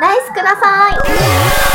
ライスください。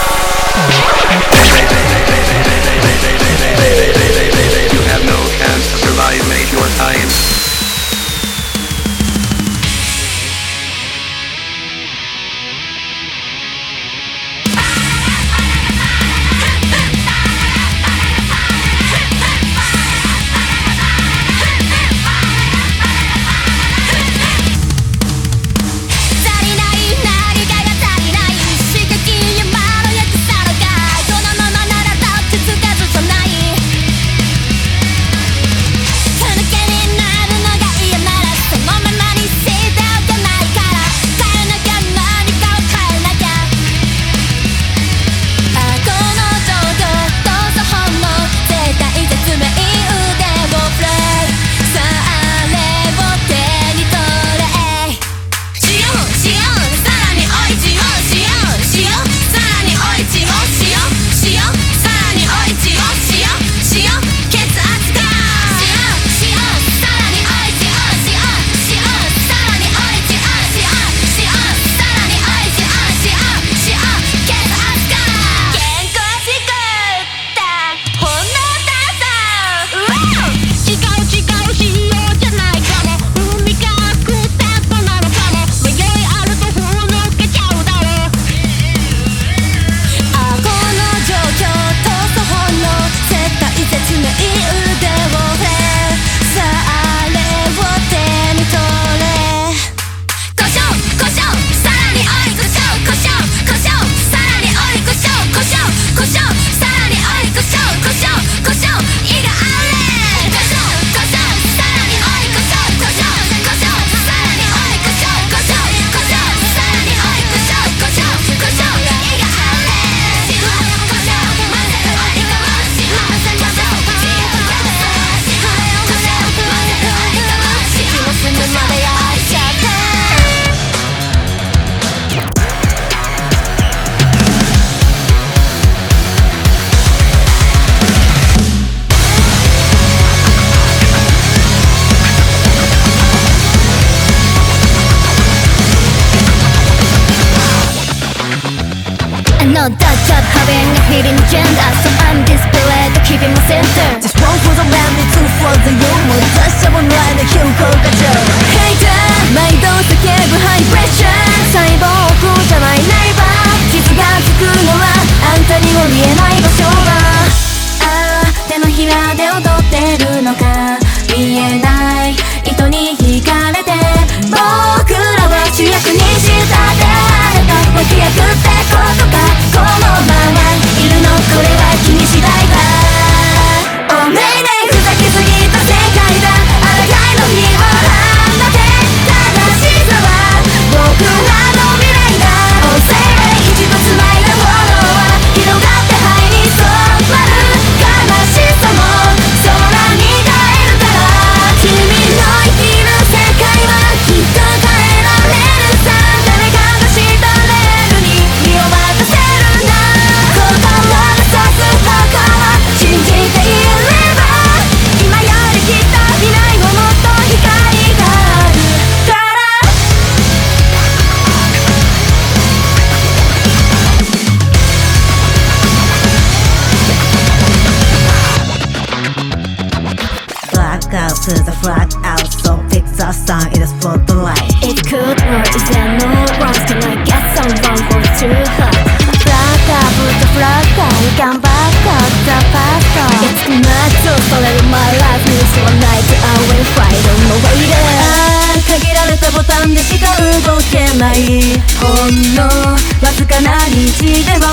ないほんのわずかな道でも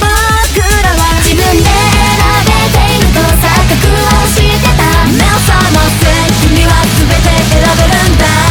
僕らは自分で選べていると錯覚をしてた目を覚ます君は全て選べるんだ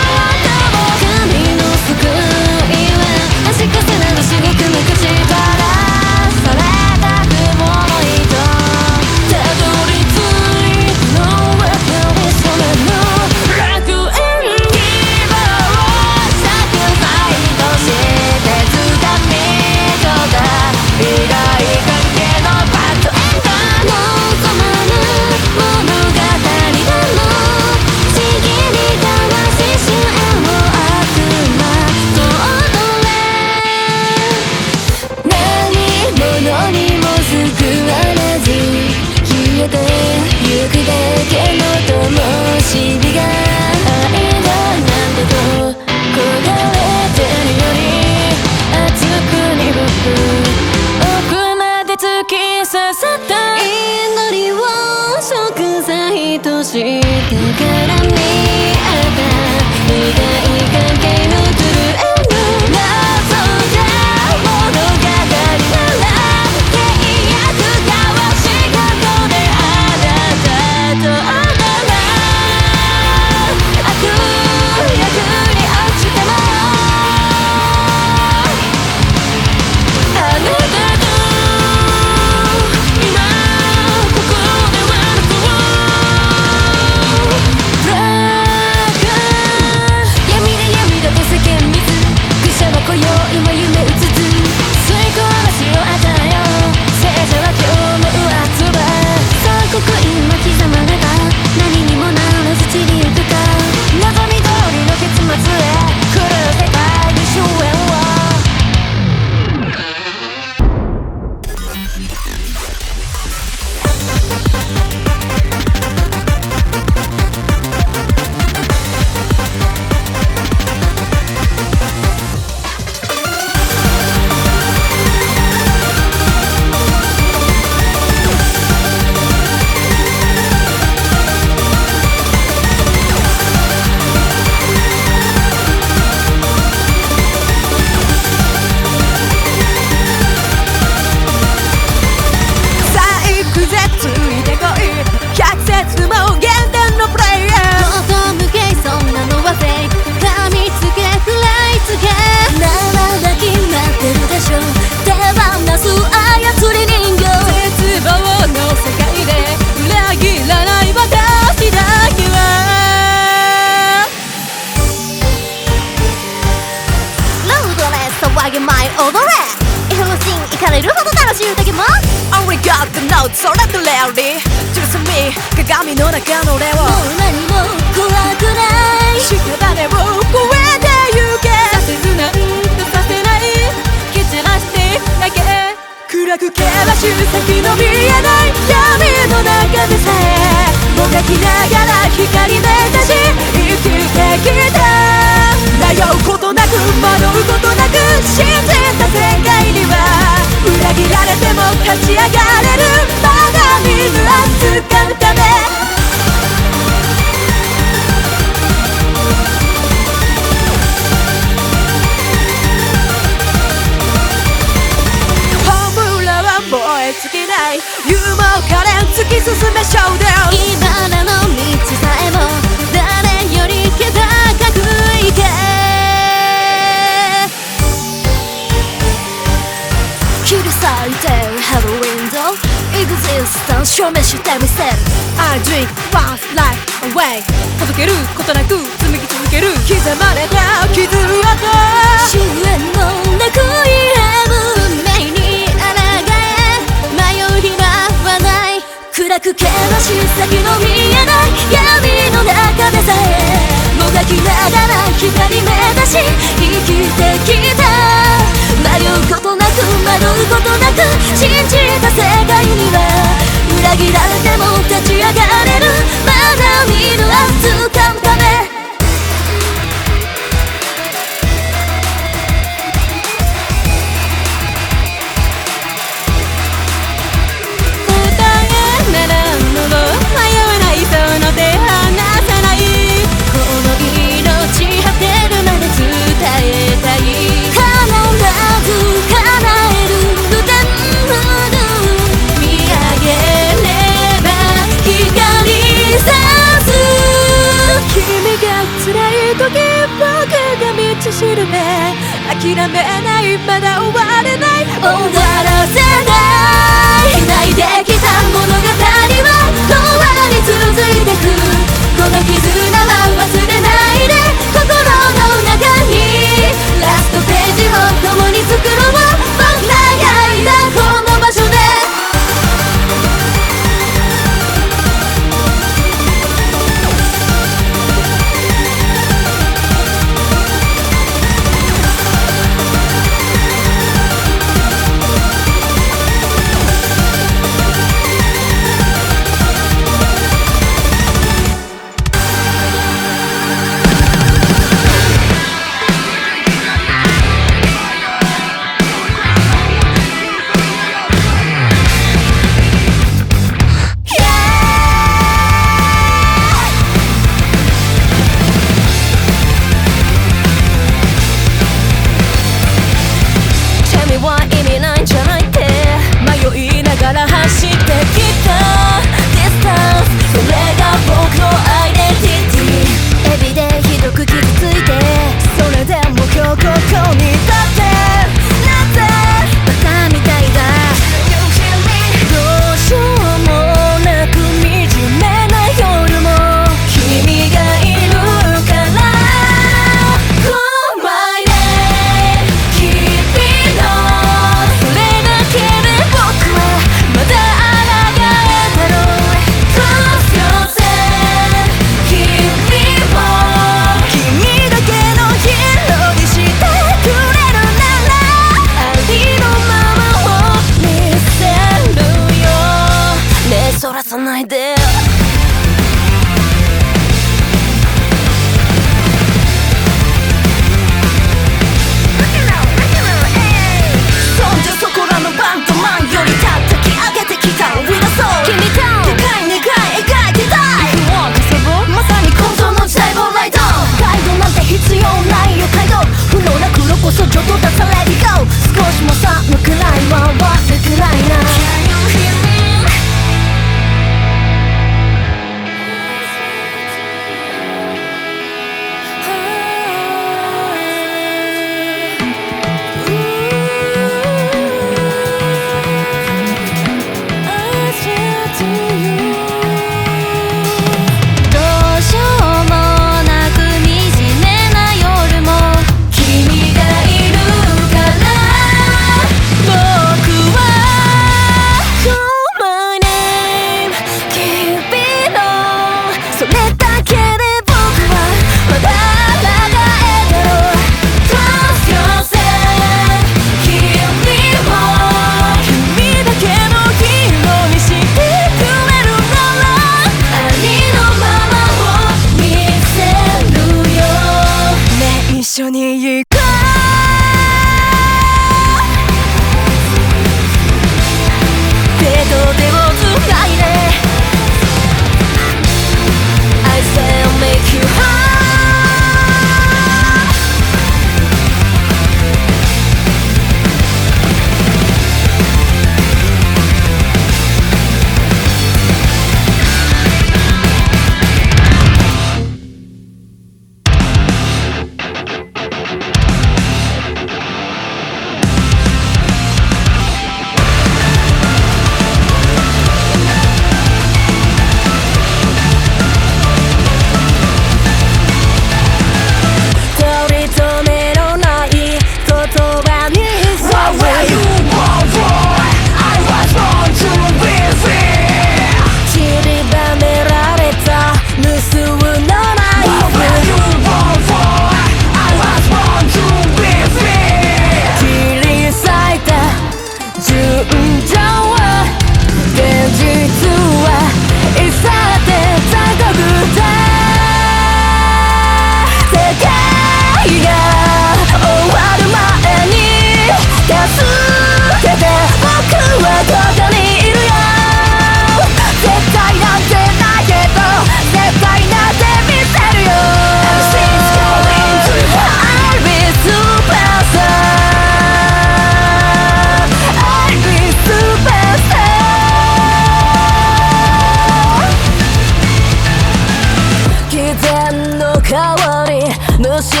間の香り虫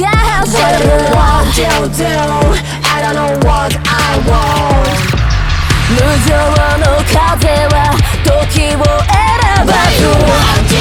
が走る What do you do? I don't know what I want 無情の風は時を選ばず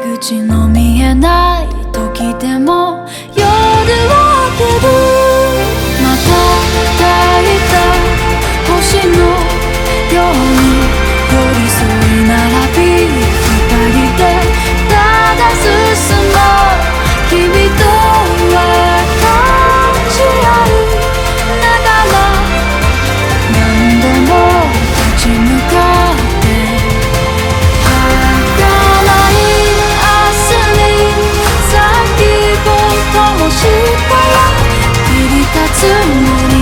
口の見えない時でも to me.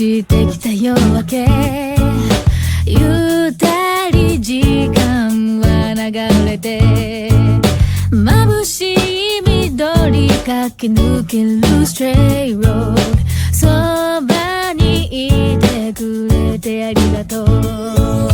してきた夜明け。ゆったり時間は流れて眩しい緑駆け抜けるストレイロードそばにいてくれてありがとう。